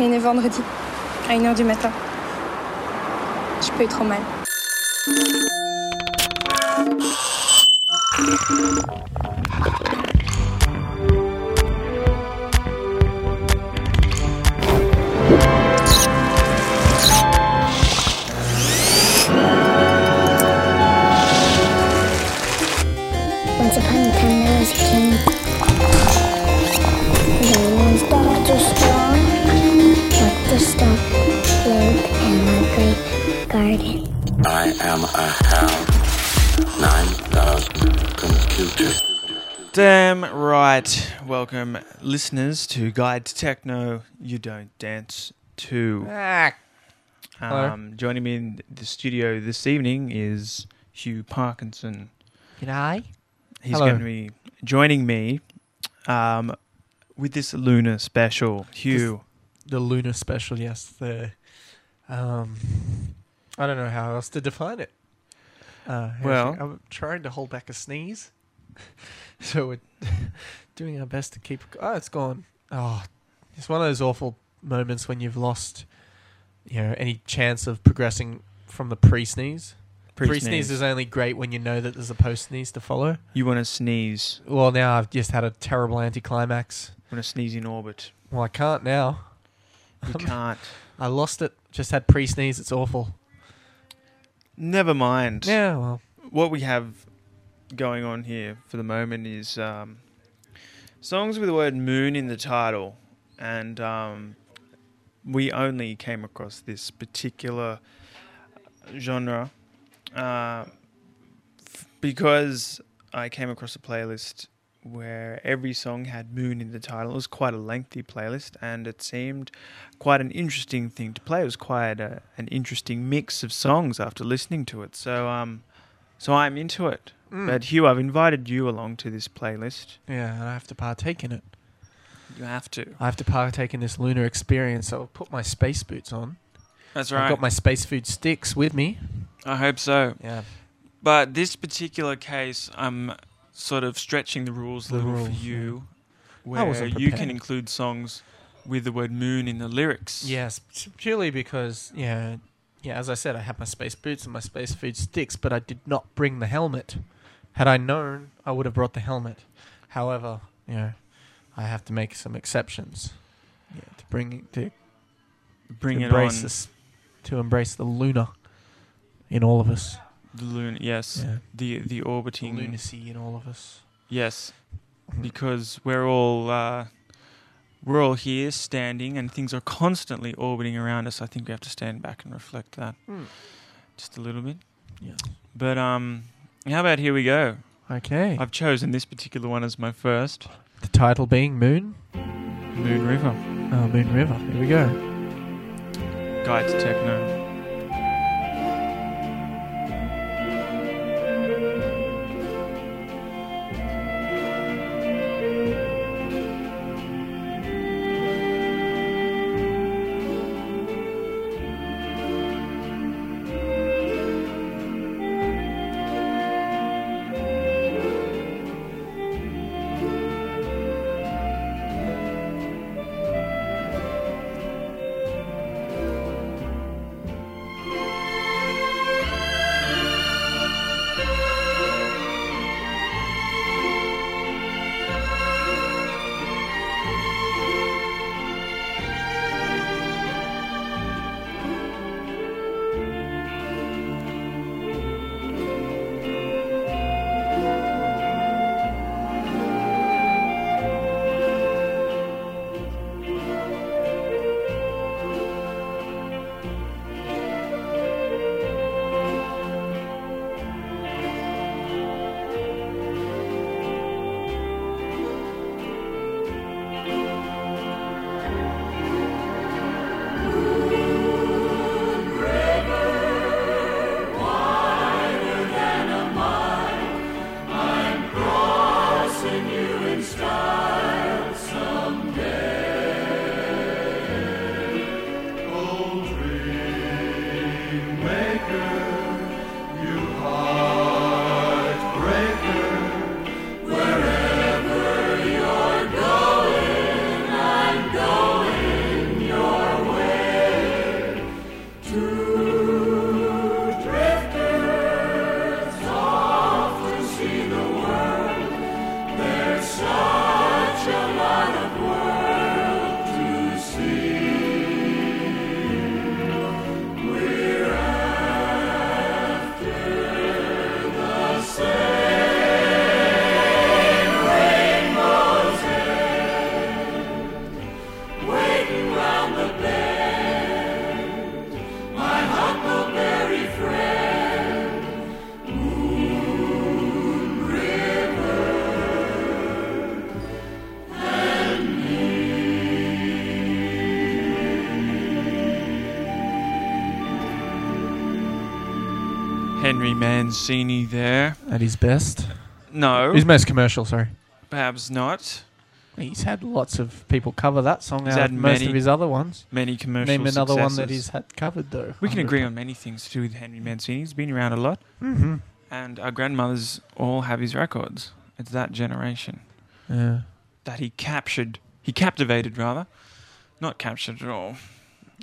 Est né vendredi, à 1h du matin. J'ai pas eu trop mal. Damn right. Welcome, listeners, to Guide to Techno. You don't dance to. Ah, Hello. Um, joining me in the studio this evening is Hugh Parkinson. G'day. He's Hello. going to be joining me um, with this Luna special. Hugh, The lunar special, yes. The um, I don't know how else to define it. Uh, Well- I'm trying to hold back a sneeze, so we're doing our best to keep. Oh, it's gone. Oh, it's one of those awful moments when you've lost, you know, any chance of progressing from the pre-sneeze. pre-sneeze. Pre-sneeze is only great when you know that there's a post-sneeze to follow. you want to sneeze. Well, now I've just had a terrible anticlimax. want to sneeze in orbit. Well, I can't now. You can't. I lost it. Just had pre-sneeze. It's awful. Never mind. Yeah, well, what we have going on here for the moment is um, songs with the word moon in the title, and um, we only came across this particular genre uh, f- because I came across a playlist where every song had moon in the title. It was quite a lengthy playlist, and it seemed quite an interesting thing to play. It was quite a, an interesting mix of songs after listening to it. So, um, so I'm into it. Mm. But Hugh, I've invited you along to this playlist. yeah, and I have to partake in it. You have to. I have to partake in this lunar experience. So I'll put my space boots on. That's right. I've got my space food sticks with me. I hope so. Yeah, But this particular case, I'm sort of stretching the rules a little rules, for you, I where you can include songs with the word moon in the lyrics. yes, purely because yeah, yeah. As I said, I had my space boots and my space food sticks, but I did not bring the helmet. Had I known, I would have brought the helmet. However, you know, I have to make some exceptions. Yeah, to bring to Bring to it embrace on. this, to embrace the lunar in all of us. The loon, yes. Yeah. The the The orbiting. lunacy in all of us. Yes, because we're all uh, we're all here standing, and things are constantly orbiting around us. I think we have to stand back and reflect that just a little bit. Yeah. But um, how about here we go? Okay. I've chosen this particular one as my first the title being Moon. Moon River Oh, Moon River. Here we go. Guide to Techno. Henry Mancini there. At his best. No, His most commercial, sorry. perhaps not. He's had lots of people cover that song He's out had of most many of his other ones. Many commercial Name another one that he's had covered, though. We can agree on many things to do with Henry Mancini. He's been around a lot, Mm-hmm. and our grandmothers all have his records. It's that generation Yeah. that he captured. He captivated, rather. Not captured at all.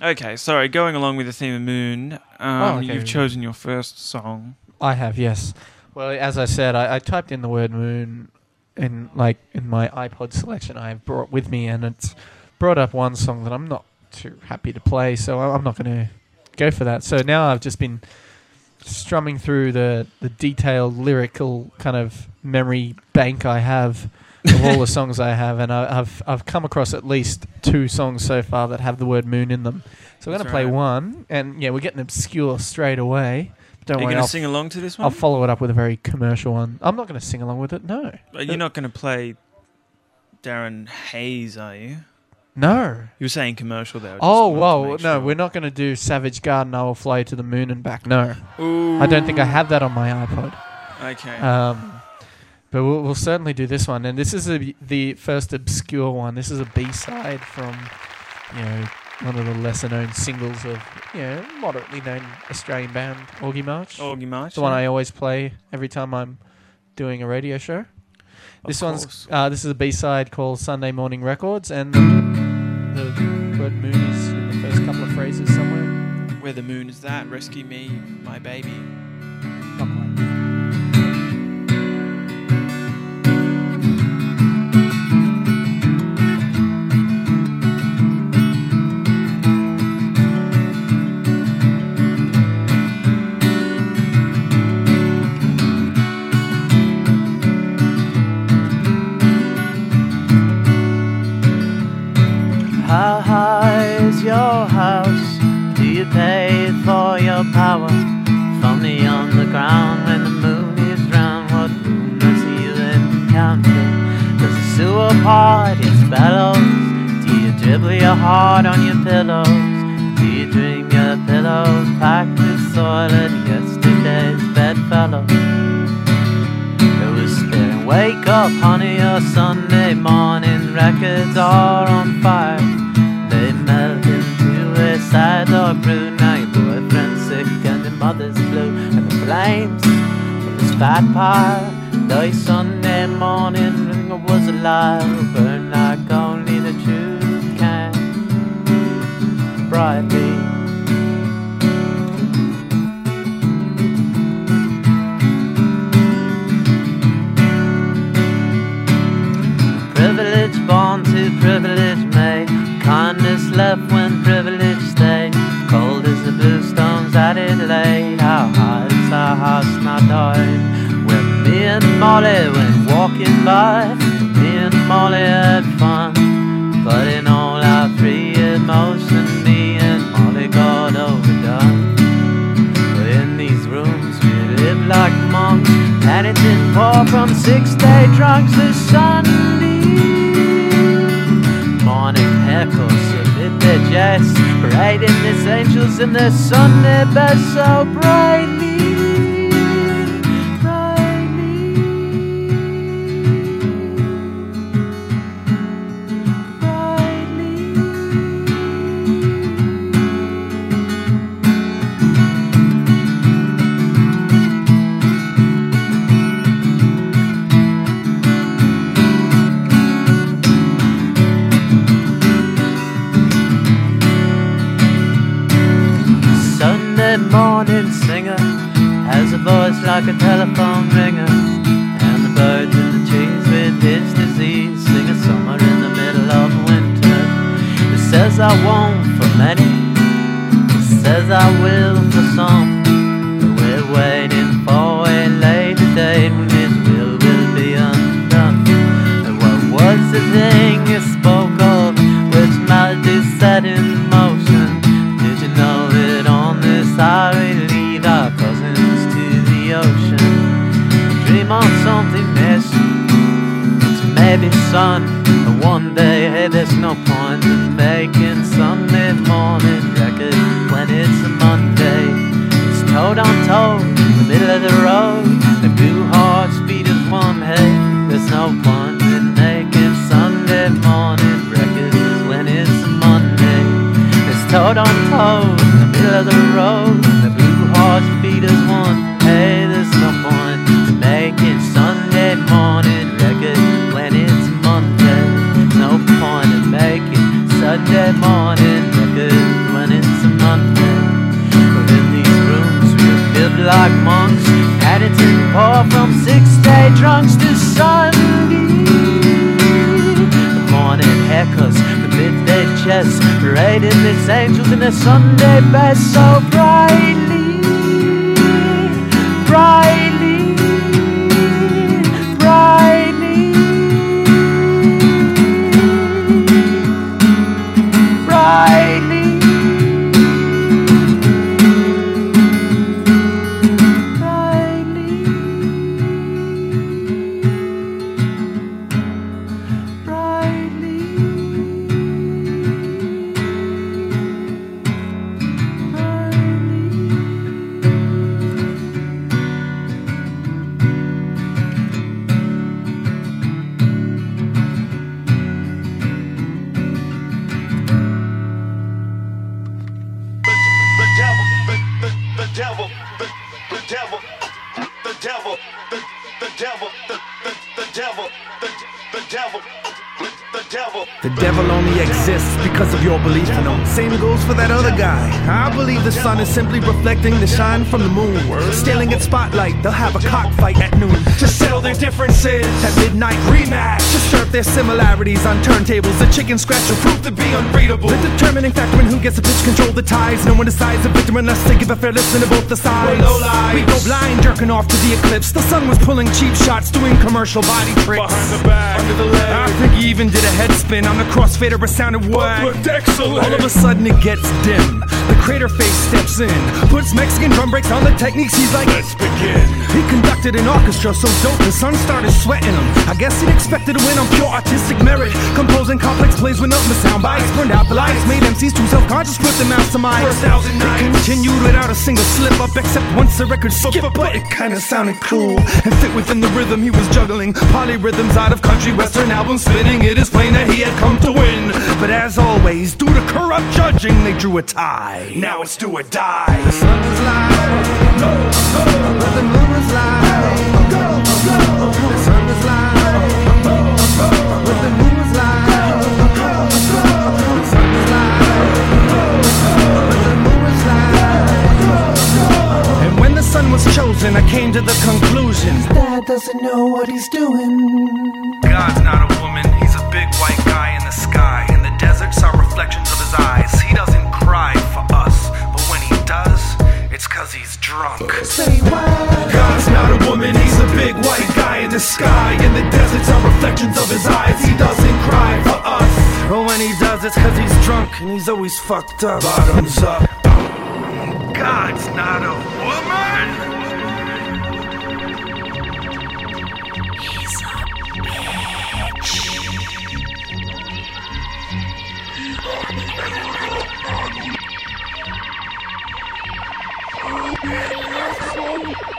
Okay, sorry. Going along with the theme of Moon, um, Oh, okay. you've chosen your first song. I have, yes. Well, as I said, I, I typed in the word moon in like in my iPod selection I have brought with me, and it's brought up one song that I'm not too happy to play, so I- I'm not going to go for that. So now I've just been strumming through the the detailed lyrical kind of memory bank I have of all the songs I have, and I, I've I've come across at least two songs so far that have the word moon in them. So we're going to play right. one, and yeah, we're getting obscure straight away. Don't Are you worry, going I'll to sing along to this one? I'll follow it up with a very commercial one. I'm not going to sing along with it. No, Uh, You're not going to play Darren Hayes, are you? no. You were saying commercial there. Oh, whoa, no, we're not going to do Savage Garden. I will fly to the moon and back. No, I don't think I have that on my iPod. Okay. Um, but we'll, we'll certainly do this one, and this is a, the first obscure one. This is a B side from, you know, one of the lesser known singles of, you know, moderately known Australian band Augie March. Augie March. the one. I always play every time I'm doing a radio show. Of this course. one's uh, this is a B side called Sunday Morning Records, and the, the word moon is in the first couple of phrases somewhere. Where the moon is that? Rescue me, my baby. Fat pile. Thy Sunday morning was alive. Burn like only the truth can. Brightly. Privilege born to privilege made. Kindness left when privilege stayed. Cold as the blue stones that it laid. High is our house not died? And Molly went walking by, me and Molly had fun. But in all our three emotions, me and Molly got overdone. But in these rooms we live like monks, and it didn't pour from six-day drunks this Sunday. Morning heckles submit their jest, parading these angels in their Sunday best so brightly. Reflecting the shine from the moon. Stealing its spotlight, they'll have a cockfight at noon. To settle their differences. At midnight, rematch. To serve their similarities on turntables. The chicken scratch will prove to be unreadable. The determining factor in who gets to pitch control the ties. No one decides the victim unless they give a fair listen to both the sides. We go blind, jerking off to the eclipse. The sun was pulling cheap shots, doing commercial body tricks. Behind the back, under the leg. I think he even did a head spin on the crossfader, but sounded whack. All of a sudden it gets dim. The crater face steps in, puts Mexican drum breaks on the techniques. He's like, Let's begin. he conducted an orchestra so dope the sun started sweating him. I guess he'd expected to win on pure artistic merit. Composing complex plays with nothing but sound bites. Burned out the lights, made MCs too self-conscious with the. First thousand nights. It continued without a single slip up, except once the record skipped. But it kinda sounded cool and fit within the rhythm he was juggling. Polyrhythms out of country western albums spinning. It is plain that he had come to win. But as always, due to corrupt judging, they drew a tie. Now it's do or die. The sun was light, but the moon was light. The sun was was chosen, I came to the conclusion. Dad doesn't know what he's doing. God's not a woman, he's a big white guy in the sky. In the deserts are reflections of his eyes. He doesn't cry for us, but when he does, it's cause he's drunk. Say what? God's not a woman, he's a big white guy in the sky. In the deserts are reflections of his eyes. He doesn't cry for us. But when he does, it's cause he's drunk and he's always fucked up. Bottoms up. God's not a woman. This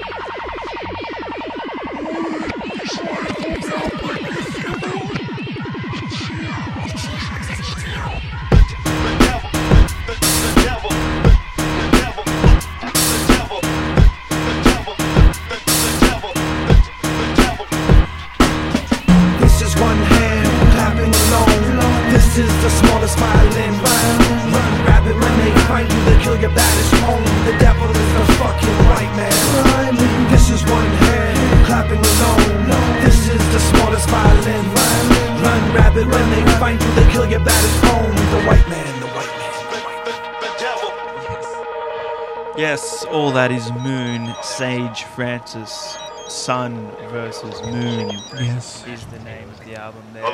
that is Moon, Sage Francis, Sun versus Moon. Yes. Is the name of the album there.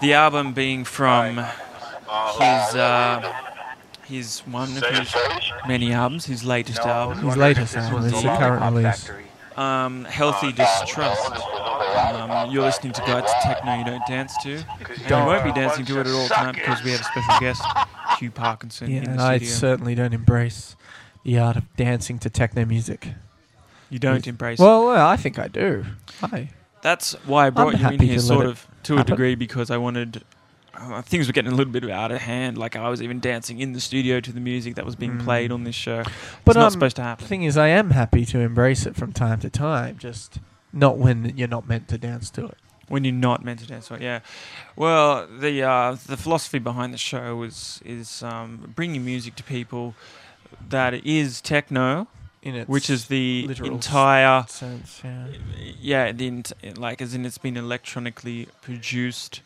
The album being from his uh, his one of his many albums, his latest album, His latest album is the current release. um, Healthy Distrust. Um, you're listening to Guides to Techno You Don't Dance To. You won't be dancing to it at all tonight because we have a special guest, Hugh Parkinson, Yeah, in and the I studio. certainly don't embrace the art of dancing to techno music. you don't embrace it. Well, well, I think I do. I That's why I brought you in happy here, to let sort it of to a happen. degree, because I wanted uh, things were getting a little bit out of hand. Like I was even dancing in the studio to the music that was being Mm. played on this show. But it's not um, supposed to The happen. thing is, I am happy to embrace it from time to time, just not when you're not meant to dance to it. when you're not meant to dance. Right? Yeah. Well, the uh, the philosophy behind the show is is um, bringing music to people that is techno, In its which is the literal entire sense, yeah. yeah the ent- like as in it's been electronically produced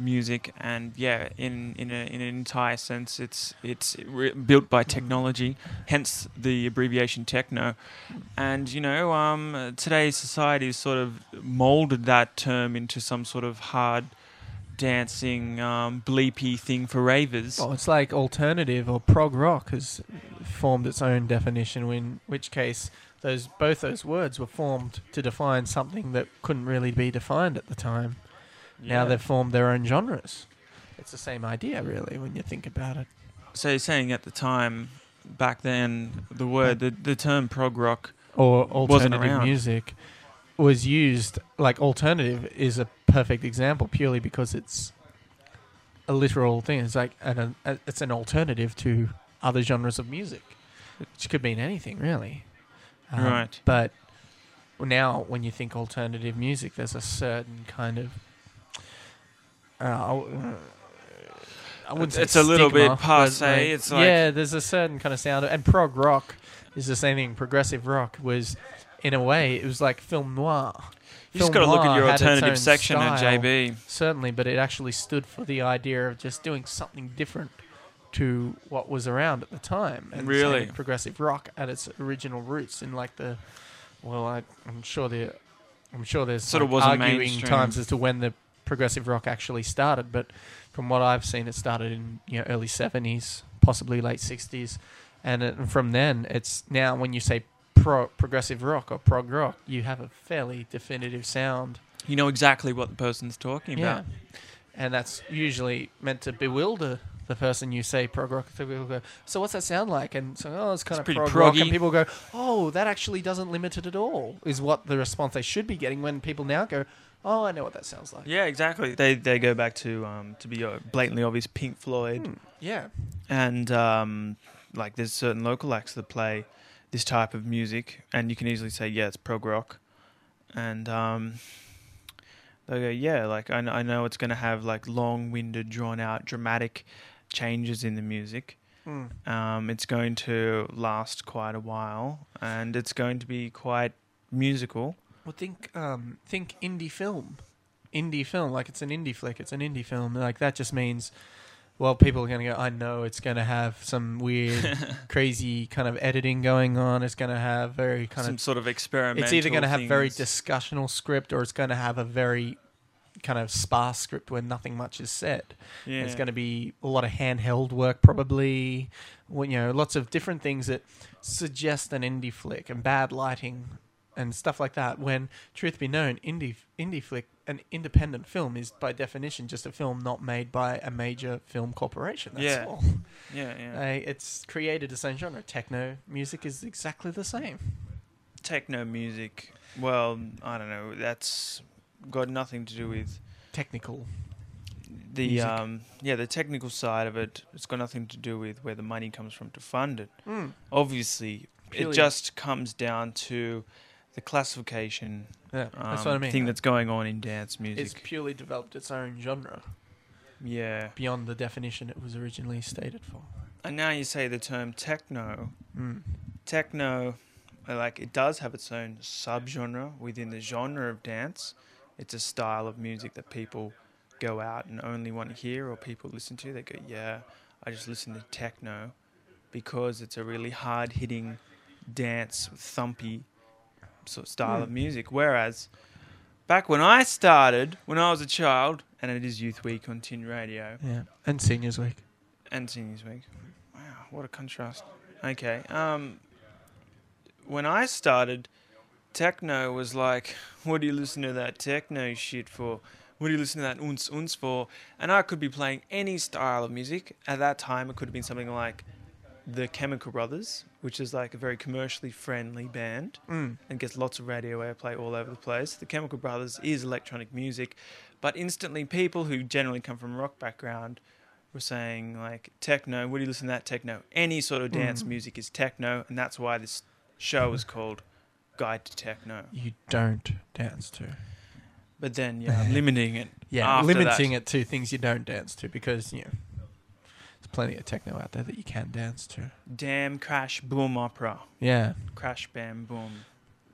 music and yeah in in, a, in an entire sense it's it's re- built by technology hence the abbreviation techno and you know um today's society has sort of molded that term into some sort of hard dancing um bleepy thing for ravers Well, it's like alternative or prog rock has formed its own definition. In which case, those both those words were formed to define something that couldn't really be defined at the time. Now they've formed their own genres. It's the same idea, really, when you think about it. so you're saying at the time back then the word the, the term prog rock Or Wasn't alternative music was used. Like alternative is a perfect example, purely because it's a literal thing. It's like an, a, it's an alternative to other genres of music, which could mean anything really. Um, Right. But now, when you think alternative music, there's a certain kind of. Uh, I- wouldn't say It's a little bit passe, it's like- yeah, there's a certain kind of sound, and prog rock is the same thing. Progressive rock was, in a way, it was like film noir. you just got to look at your alternative section at. JB Certainly, but it actually stood for the idea of just doing something different to what was around at the time. And Really? progressive rock at its original roots in like the, well, I, I'm sure the, I'm sure there's Sort of like wasn't arguing mainstream. times as to when the progressive rock actually started, but from what I've seen, it started in you know early '70s, possibly late '60s, and, it, and from then it's now when you say pro, progressive rock or prog rock, you have a fairly definitive sound. You know exactly what the person's talking Yeah. about. And that's usually meant to bewilder the person you say prog rock. So people go, so what's that sound like? And so, oh, it's kind It's of pretty prog rock. And proggy. people go, oh, that actually doesn't limit it at all, is what the response they should be getting when people now go, oh, I know what that sounds like. Yeah, exactly. They they go back to um to be uh, blatantly obvious Pink Floyd Hmm, yeah. and um like there's certain local acts that play this type of music and you can easily say yeah it's prog rock and um they go yeah like I, I know it's going to have like long-winded drawn-out dramatic changes in the music Mm. um it's going to last quite a while and it's going to be quite musical Well, think um, think indie film, indie film. Like it's an indie flick. It's an indie film. Like that just means, well, people are going to go. I know it's going to have some weird, crazy kind of editing going on. It's going to have very kind some of. Some sort of experimental It's either going to have very discussional script or it's going to have a very kind of sparse script where nothing much is said. yeah. It's going to be a lot of handheld work, probably. Well, you know, lots of different things that suggest an indie flick and bad lighting and stuff like that. When, truth be known, indie indie flick, an independent film, is by definition just a film not made by a major film corporation. That's Yeah. all. yeah yeah it's created the same genre. Techno music is exactly the same. techno music. Well, I don't know. That's got nothing to do with Technical. the Music. um yeah the technical side of it. It's got nothing to do with where the money comes from to fund it. Mm. Obviously, Purely- it just comes down to the classification Yeah, um, that's what I mean. thing that's going on in dance music. it's purely developed its own genre yeah, beyond the definition it was originally stated for. and now you say the term techno. Mm. techno like it does have its own subgenre within the genre of dance it's a style of music that people go out and only want to hear or people listen to they go yeah i just listen to techno because it's a really hard hitting dance thumpy sort of style of Hmm. music whereas back when i started when i was a child and it is youth week on tin radio Yeah, and Seniors Week. and Seniors Week. Wow, what a contrast. Okay. Um, when I started, techno was like, what do you listen to that techno shit for? What do you listen to that uns uns for? And I could be playing any style of music. At that time, it could have been something like the Chemical Brothers, which is like a very commercially friendly band Mm. and gets lots of radio airplay all over the place. The Chemical Brothers is electronic music, but instantly people who generally come from a rock background were saying like techno. What do you listen to that techno? Any sort of dance Mm. music is techno, and that's why this show is called Guide to Techno. You don't dance to. But then, yeah, limiting it. Yeah, limiting that. it to things you don't dance to because you know plenty of techno out there that you can dance to. Damn crash boom opera. Yeah, Crash bam boom.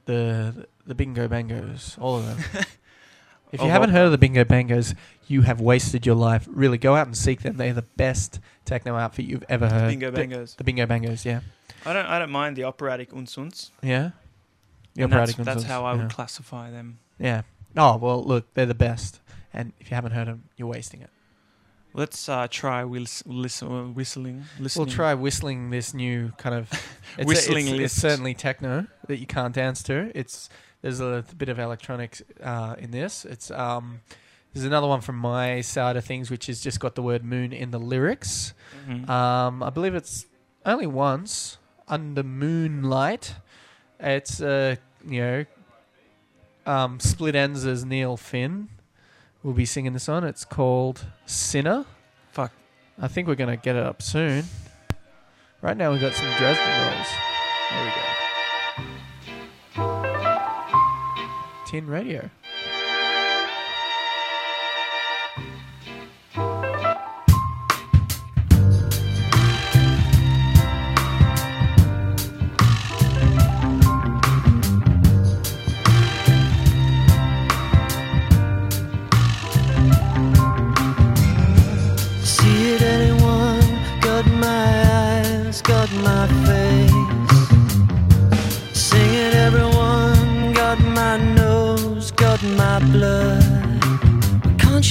the the bingo bangos, all of them. if you haven't heard of the bingo bangos, you have wasted your life. Really, go out and seek them. They're the best techno outfit you've ever heard. Bingo The- bangos. The, bingo bangos, yeah, I don't. I don't mind the operatic unsuns. yeah. The And that's, operatic that's ones, how I yeah. would classify them. Yeah. Oh well, look, they're the best. And if you haven't heard them, you're wasting it. Let's uh, try whis- listen, uh, whistling. Listening. We'll try whistling this new kind of it's Whistling It's, it's list. certainly techno that you can't dance to. It's there's a bit of electronics uh, in this. It's um, there's another one from my side of things, which has just got the word moon in the lyrics. Mhm. Um, I believe it's only once under moonlight. It's uh, you know, um, Split Enz as Neil Finn will be singing this on. It's called Sinner. Fuck. I think we're gonna get it up soon. Right now we've got some Dresden rolls. There we go. Tin radio.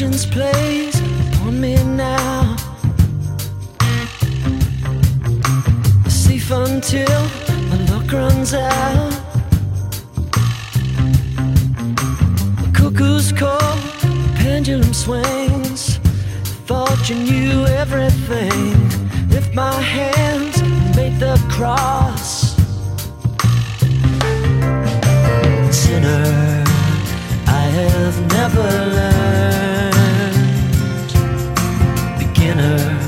Conscience plays upon me now. Safe until my luck runs out. The cuckoo's call, the pendulum swings. Thought you knew everything. Lift my hands, make the cross. Sinner, I have never learned. Beginner,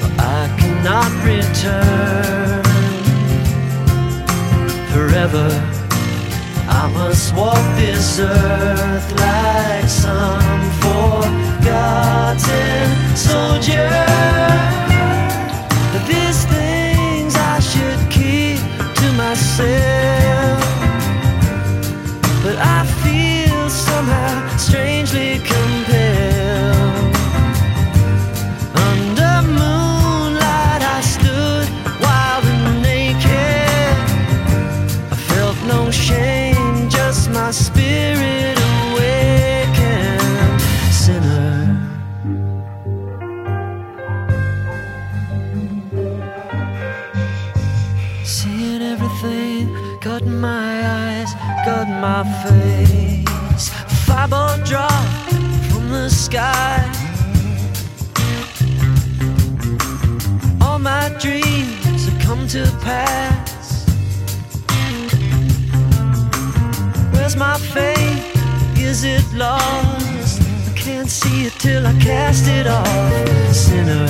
but I cannot return. Forever, I must walk this earth like some forgotten soldier. These things I should keep to myself. My face. Fireball drop from the sky. All my dreams have come to pass. Where's my faith? Is it lost? I can't see it till I cast it off. Sinner,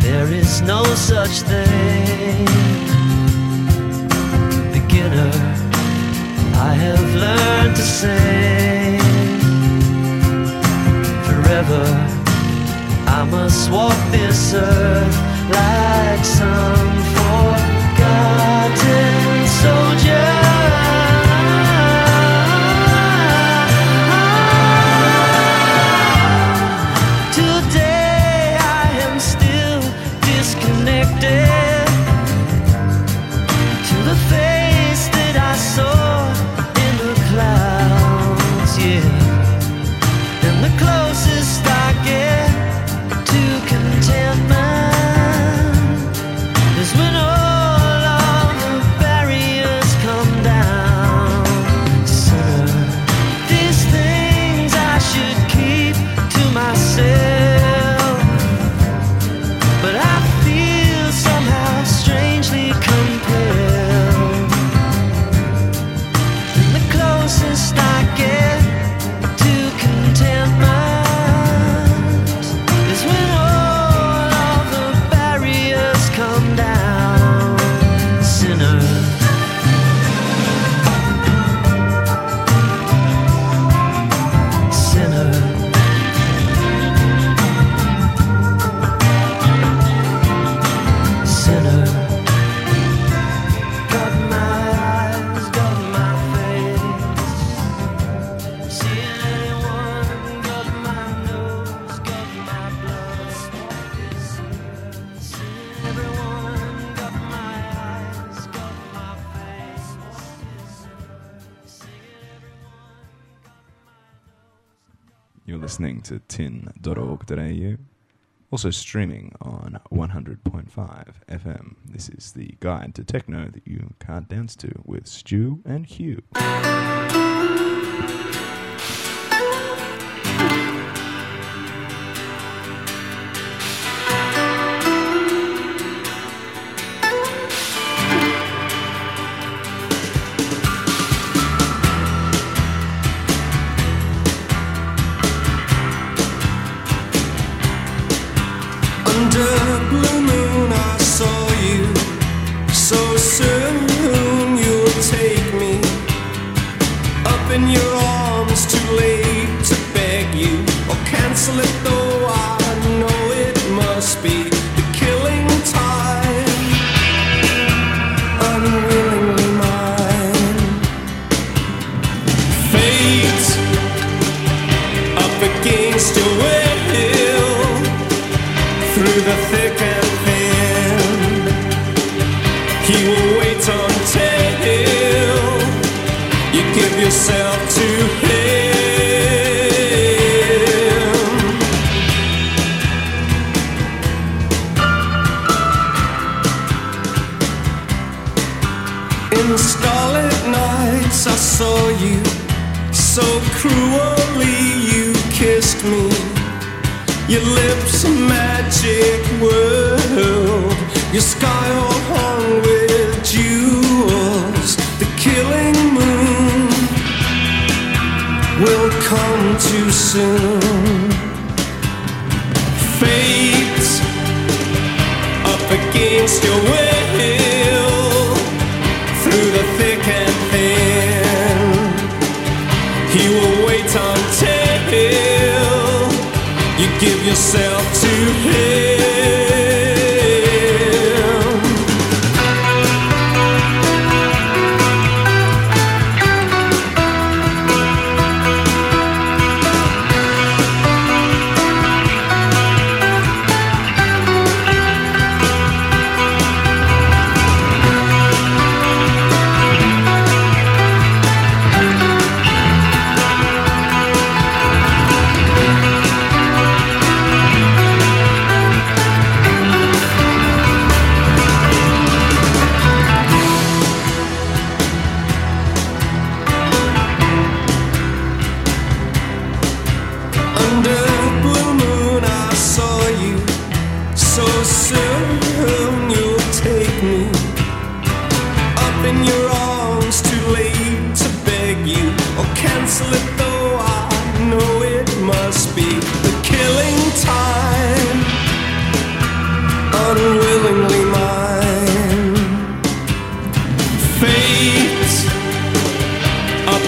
there is no such thing. Beginner, I have learned to say forever. I must walk this earth like some forgotten soldier. Also streaming on 100.5 FM. This is the guide to techno that you can't dance to with Stu and Hugh.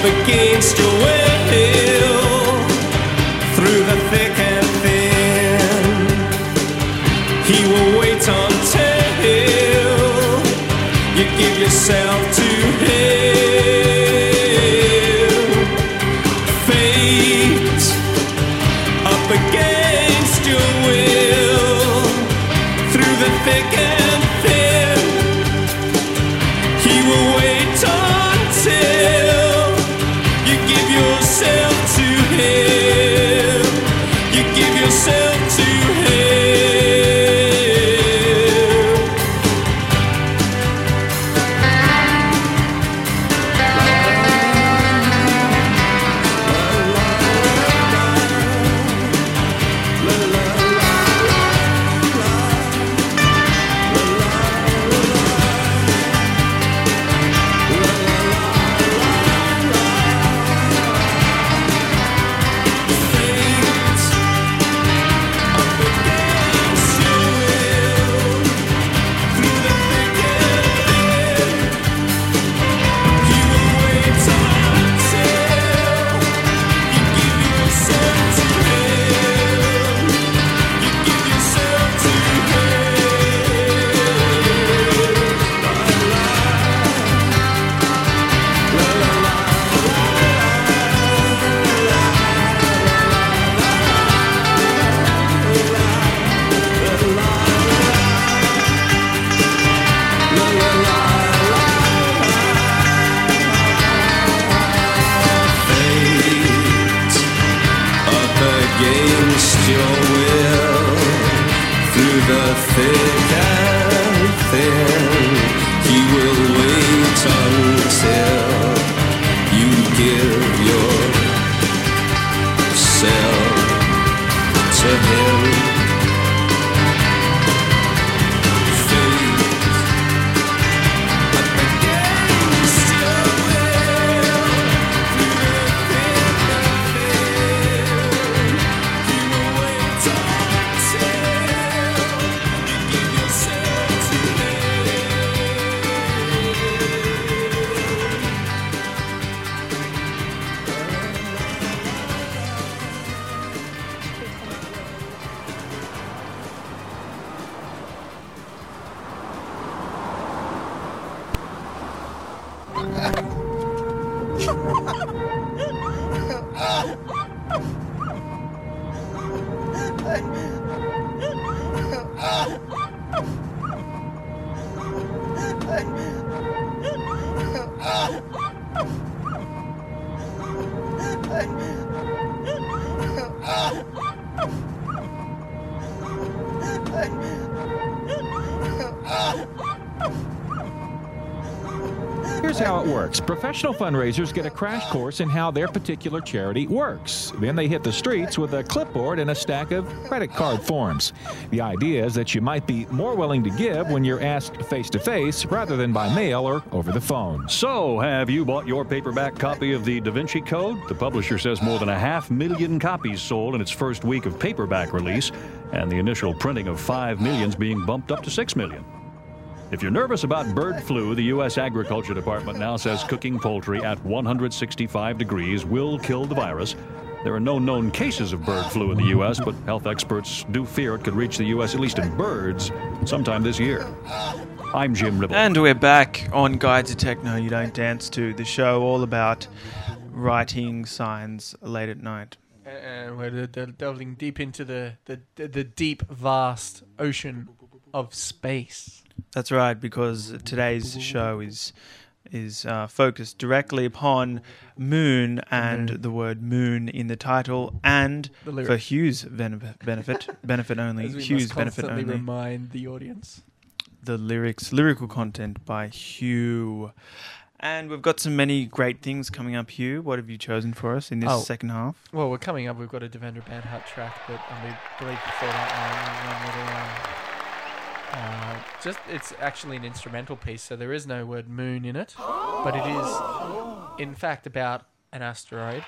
against your will. Professional fundraisers get a crash course in how their particular charity works. Then they hit the streets with a clipboard and a stack of credit card forms. The idea is that you might be more willing to give when you're asked face to face rather than by mail or over the phone. So, have you bought your paperback copy of the Da Vinci Code? The publisher says more than a half million copies sold in its first week of paperback release, and the initial printing of 5 million's being bumped up to 6 million. If you're nervous about bird flu, the U.S. Agriculture Department now says cooking poultry at 165 degrees will kill the virus. There are no known cases of bird flu in the U.S., but health experts do fear it could reach the U.S., at least in birds, sometime this year. I'm Jim Ribble. And we're back on Guide to Techno You Don't Dance To, the show all about writing signs late at night. And we're de- de- delving deep into the, the, the, the deep, vast ocean of space. That's right, because today's show is is uh, focused directly upon moon and Moon. the word moon in the title, and The for. Hugh's benefit, benefit, benefit only, As we Hugh's must benefit only. remind the audience. the lyrics, lyrical content by Hugh. And we've got some many great things coming up, Hugh. What have you chosen for us in this Oh. second half? Well, we're coming up. We've got a Devendra Banhart track, but I believe before that, um, one with, um, uh, just it's actually an instrumental piece, so there is no word moon in it, but it is, in fact, about an asteroid,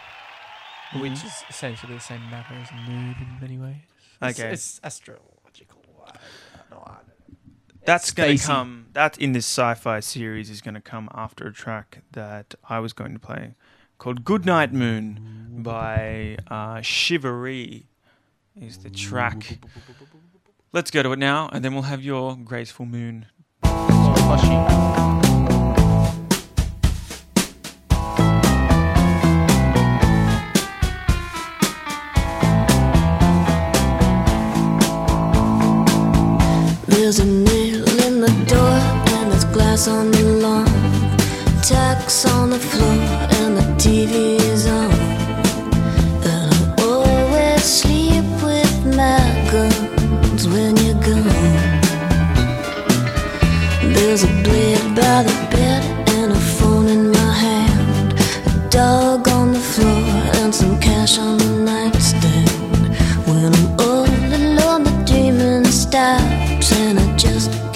which Mhm. is essentially the same matter as a moon in many ways. It's, Okay. it's astrological. I don't That's going to come. That in this sci-fi series is going to come after a track that I was going to play, called "Goodnight Moon" by uh, Shivaree. Is the track. Let's go to it now, and then we'll have your graceful moon. There's a nail in the door and there's glass on the stops and I just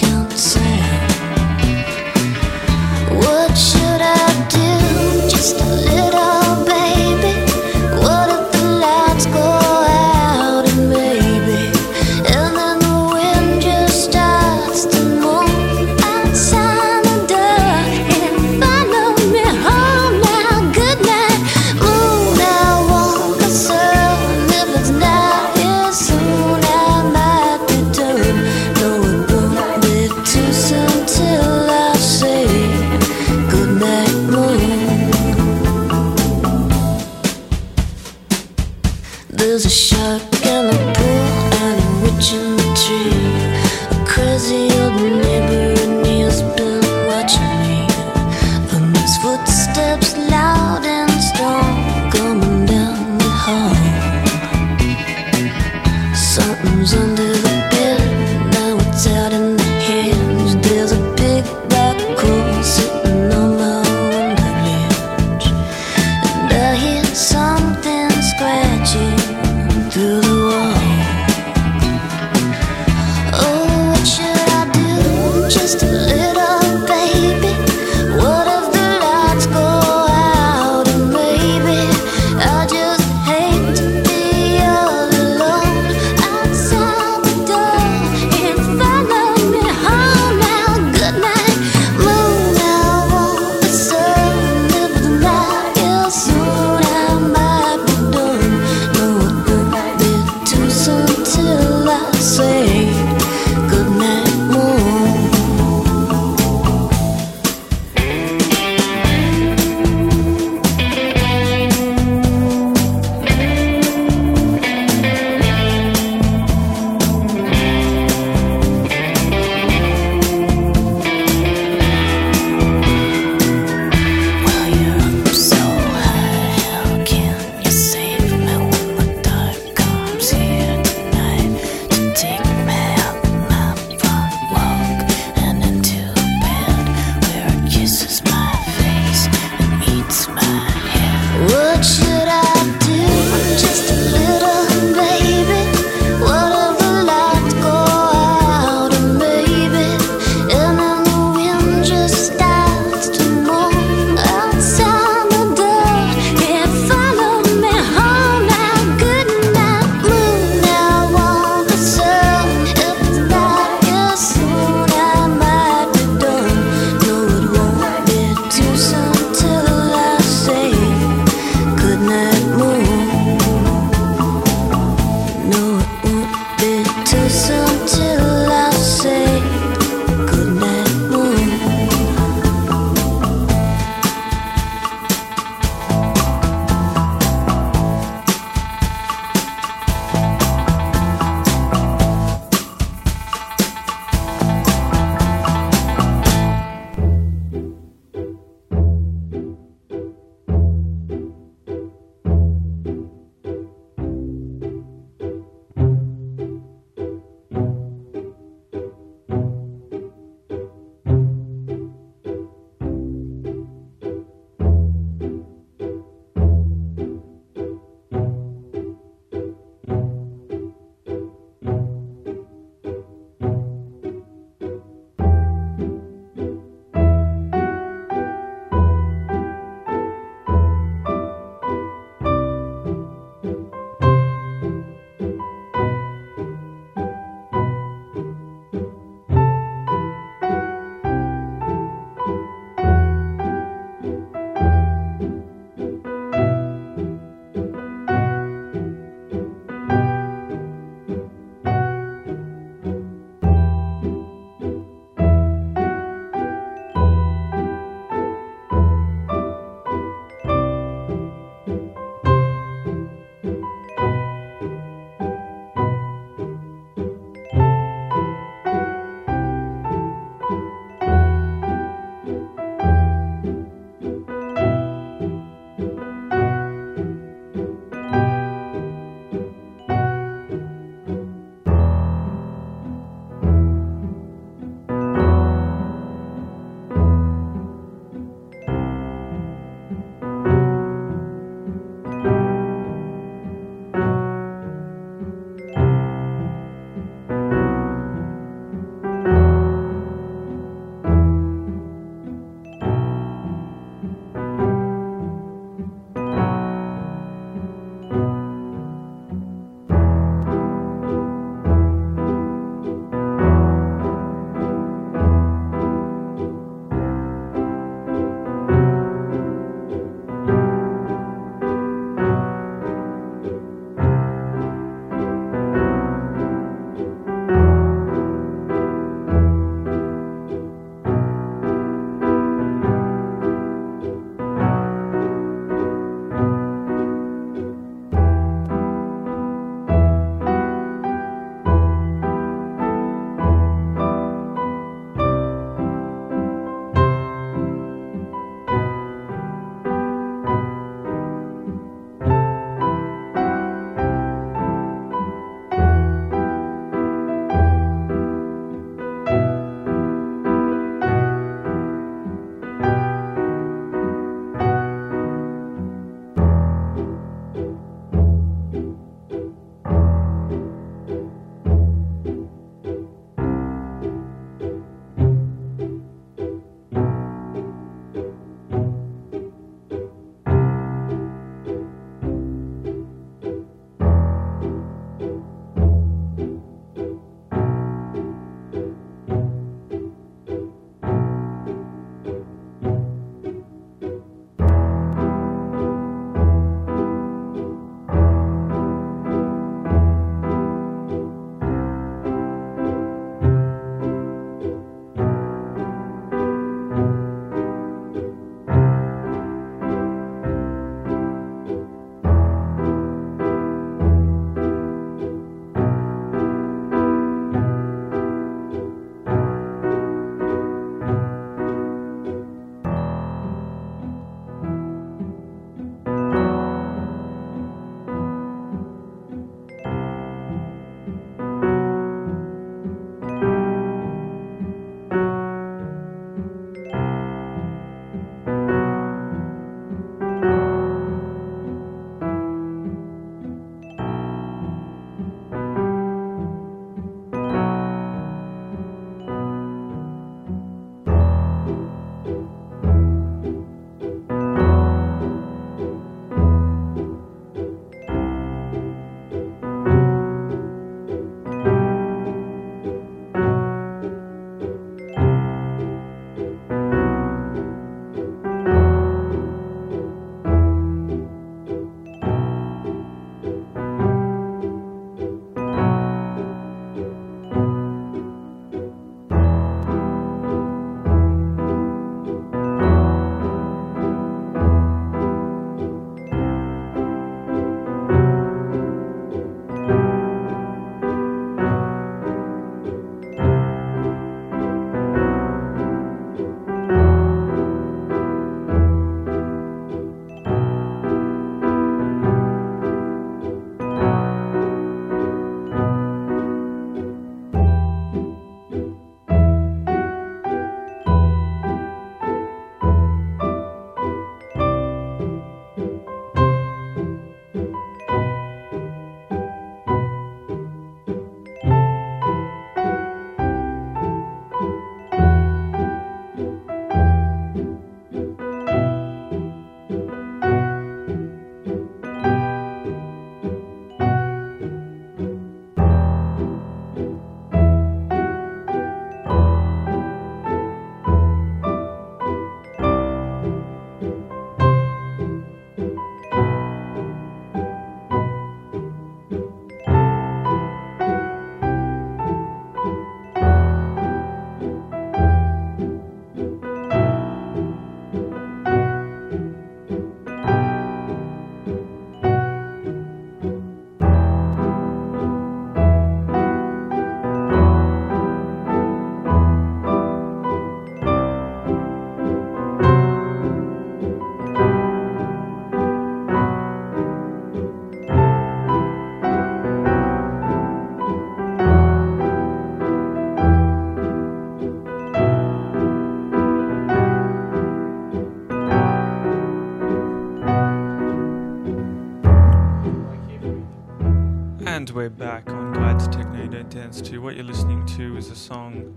And we're back on to Techno You Don't Dance To. What you're listening to is a song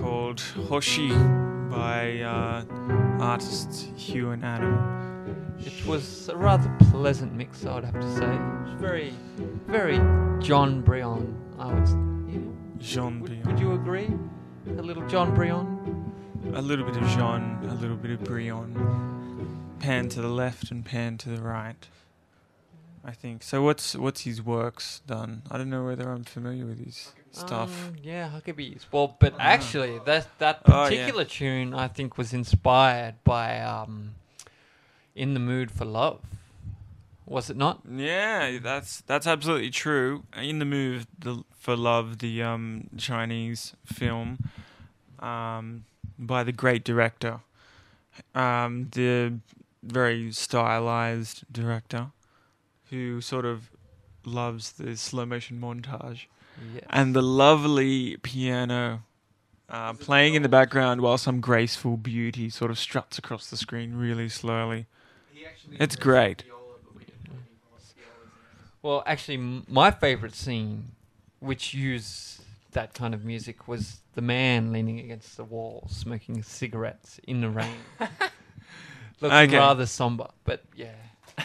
called Hoshi by uh, artists Hugh and Adam. It was a rather pleasant mix, I would have to say. It was very, very Jon Brion. I would. s- You, Jean would, Brion. would you agree? A little Jon Brion. A little bit of Jean, a little bit of Brion. Pan to the left and pan to the right. I think. So what's what's his works done? I don't know whether I'm familiar with his stuff. Um, yeah, Huckabees. Well, but Ah. actually, that that Oh, yeah. particular tune I think was inspired by um, "In the Mood for Love." Was it not? Yeah, that's that's absolutely true. In the Mood the, for love, the um, Chinese film um, by the great director, um, the very stylized director, who sort of loves the slow motion montage, Yes. and the lovely piano. Uh, playing in the background while some graceful beauty sort of struts across the screen really slowly. It's great. Well, actually, m- my favorite scene, which used that kind of music, was the man leaning against the wall, smoking cigarettes in the rain, looking Okay. rather somber. But yeah,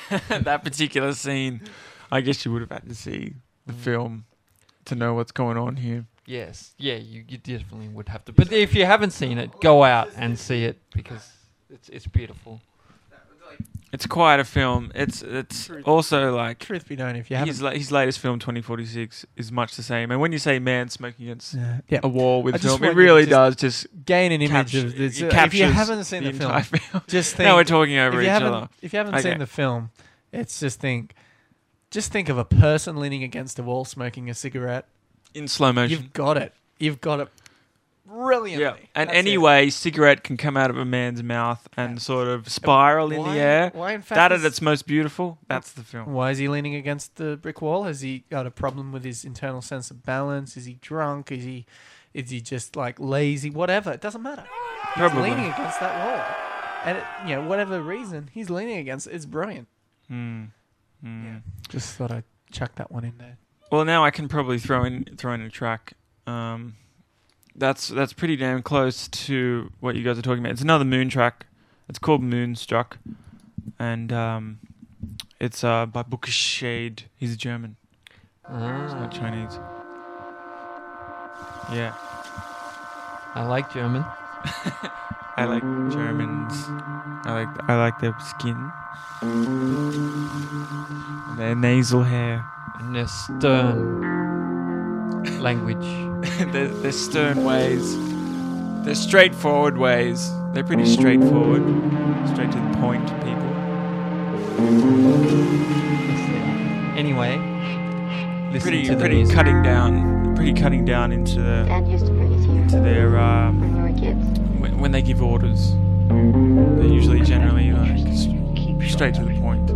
that particular scene, I guess you would have had to see the Mm. film to know what's going on here. yes, yeah, you, you definitely would have to. But if you haven't seen it, go out and see it because it's it's beautiful. It's quite a film. It's it's also like Truth be known, if you his, haven't- la- his latest film, Twenty Forty Six, is much the same. And when you say man smoking against Yeah. Yeah. a wall with I just film, it want you really just does just gain an image capture- of this. it uh, If you captures haven't seen the, film, entire film. just think. now we're talking over if you each haven't- other. If you haven't Okay. seen the film, it's just think, just think of a person leaning against a wall smoking a cigarette in slow motion. You've got it. You've got it brilliantly. Yeah, and That's it. anyway, cigarette can come out of a man's mouth and sort of spiral in the air. why in fact that at its most beautiful. That's the film. Why is he leaning against the brick wall? Has he got a problem with his internal sense of balance? Is he drunk? Is he is he just like lazy? Whatever. It doesn't matter. Probably. He's leaning against that wall. And it, you know, whatever reason he's leaning against it is brilliant. Hmm. Hmm. Just thought I'd chuck that one in there. Well, now I can probably throw in throw in a track. Um, that's that's pretty damn close to what you guys are talking about. It's another Moon track. It's called Moonstruck, and um, it's uh, by Booka Shade. He's a German. He's Ah. not Chinese. Yeah. I like German. I like Germans. I like I like their skin, their nasal hair, and their stern language. their, their stern ways, their straightforward ways. They're pretty straightforward, straight to the point, people. Anyway, listen pretty to the pretty music. cutting down, pretty cutting down into the into their um, when, when they give orders. They're usually generally like s- straight to the point.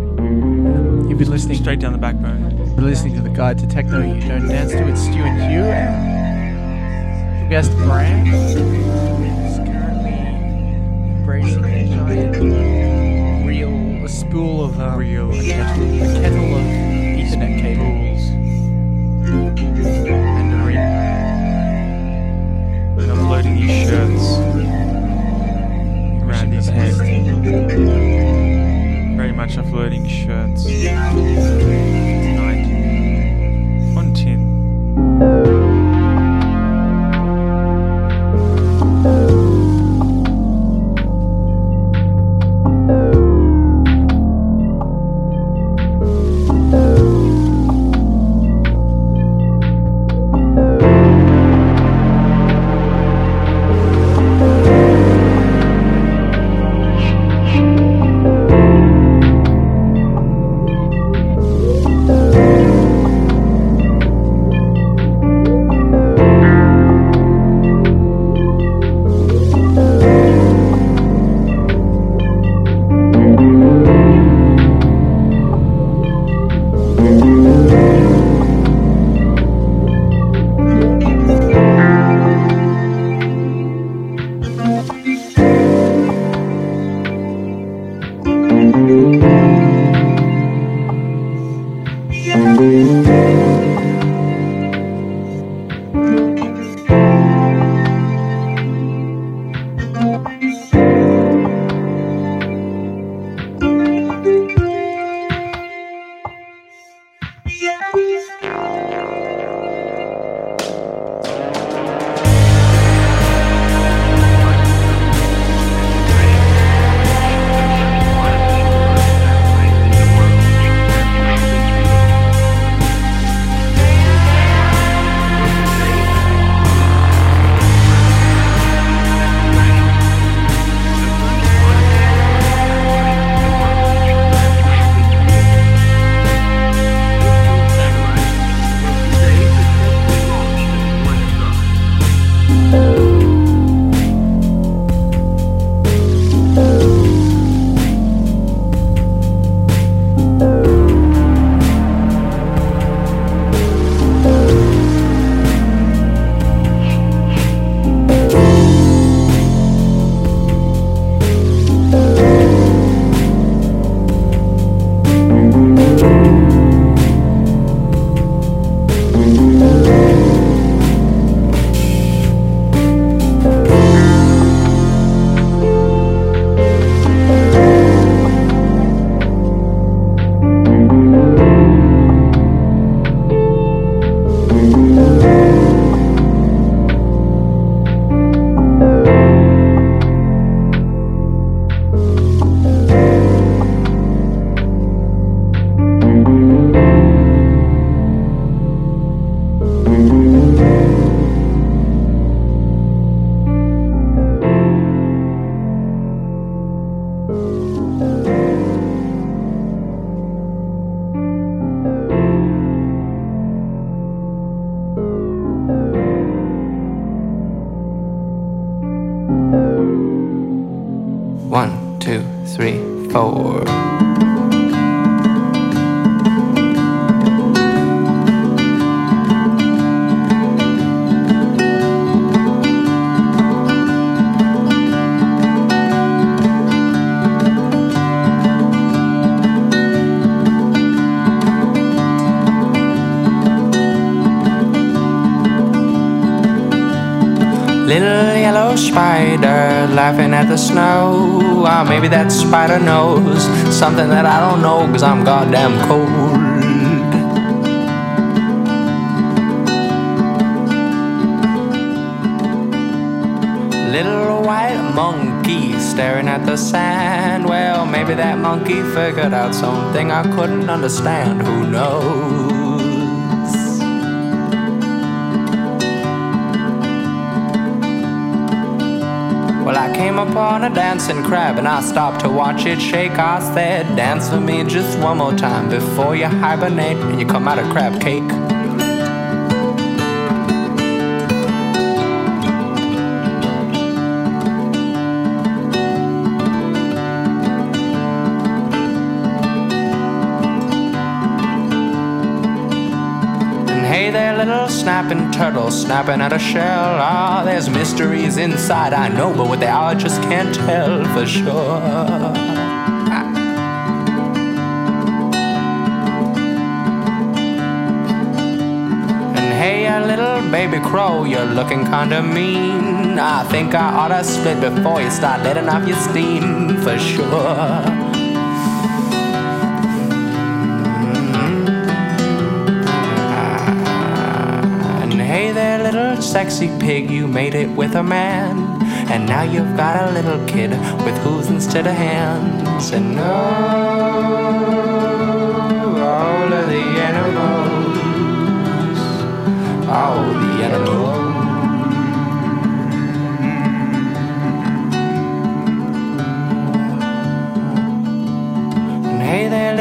You've been listening straight down the backbone. You've been listening to the Guide to Techno You Don't Dance To. It's Stu and Hugh and guest Brand is currently embracing a giant reel, a spool of um, reel, a kettle, a kettle of Ethernet cables. And a ring. And uploading his shirts. Around his head. Very much offloading shirts. Tonight on tin. Spider knows something that I don't know, cause I'm goddamn cold. Little white monkey staring at the sand. Well, maybe that monkey figured out something I couldn't understand. Who knows? Came upon a dancing crab and I stopped to watch it shake. I said, Dance for me just one more time before you hibernate and you come out of crab cake. Little snapping turtle, snapping at a shell. Ah, there's mysteries inside, I know, but what they are, I just can't tell for sure. And hey, little baby crow, you're looking kinda mean. I think I oughta split before you start letting off your steam for sure. Sexy pig, you made it with a man. And now you've got a little kid with hooves instead of hands. And oh,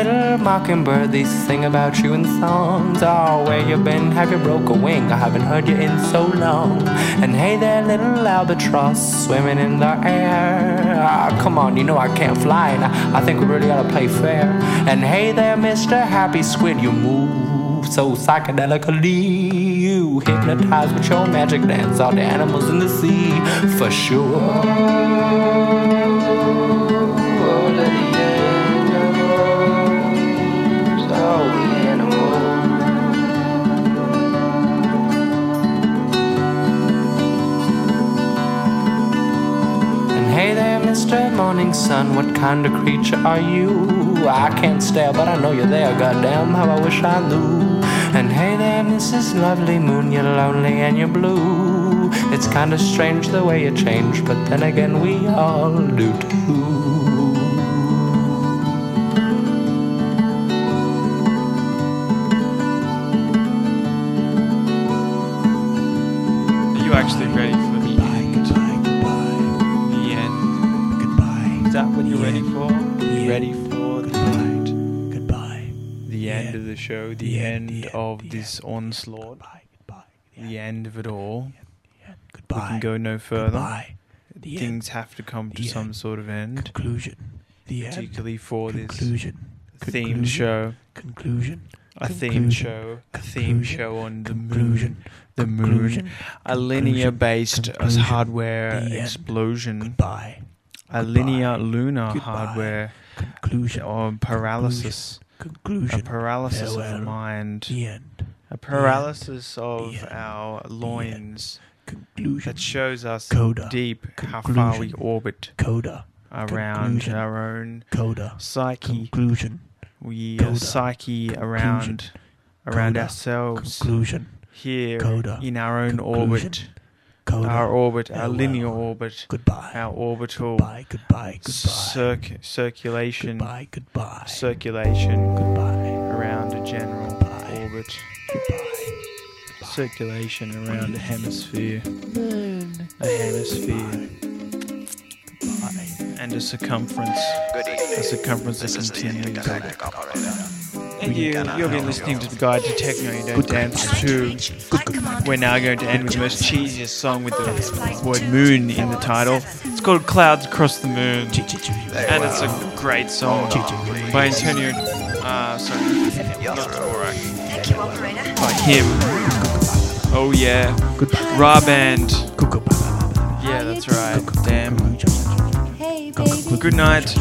little mockingbird, they sing about you in songs. Oh, where you been? Have you broke a wing? I haven't heard you in so long. And hey there, little albatross, swimming in the air. Ah, come on, you know I can't fly, and I, I think we really ought to play fair. And hey there, Mr. Happy Squid, you move so psychedelically. You hypnotize with your magic dance all the animals in the sea, for sure. Mr. Morning Sun, what kind of creature are you? I can't stare, but I know you're there. Goddamn, how I wish I knew. And hey there, Mrs. Lovely Moon, you're lonely and you're blue. It's kind of strange the way you change, but then again, we all do too. Actually ready Is that what you're ready for? You ready for the end? Goodbye. The end of the show. The, end, of this onslaught. The end of it all. We can go no further. Things have to come to some sort of end. Conclusion. The. Particularly for this themed Conclusion. show. Conclusion. A theme show. A theme show on the moon. The moon. A linear based hardware explosion. Goodbye. A linear lunar Goodbye. hardware Conclusion. or paralysis. Conclusion. A paralysis Farewell. of mind. The end. A paralysis of our loins. Conclusion. That shows us Coda. deep how far we orbit Coda. around Conclusion. our own Coda. psyche. Conclusion. We uh, Coda. are psyche around around Coda. ourselves. Conclusion. Here Coda. in our own Conclusion. orbit. Coda. Our orbit, our Farewell. linear orbit. Goodbye. Our orbital Goodbye. Goodbye. Goodbye. circ- circulation. Goodbye. Goodbye. Circulation Goodbye. around a general orbit. Goodbye. Circulation around a hemisphere. Moon. A hemisphere. And a circumference. Good evening. A circumference that continues. And you, you've been listening to the guide to techno you don't dance to. We're now going to end with the most cheesiest song with the word moon in the title. It's called Clouds Across the Moon, and it's a great song by Antonio. Uh, sorry, not Thank you, operator. By him. Oh yeah, Rah Band. Yeah, that's right. Damn. Good night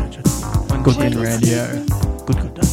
on Tin Radio. Good good.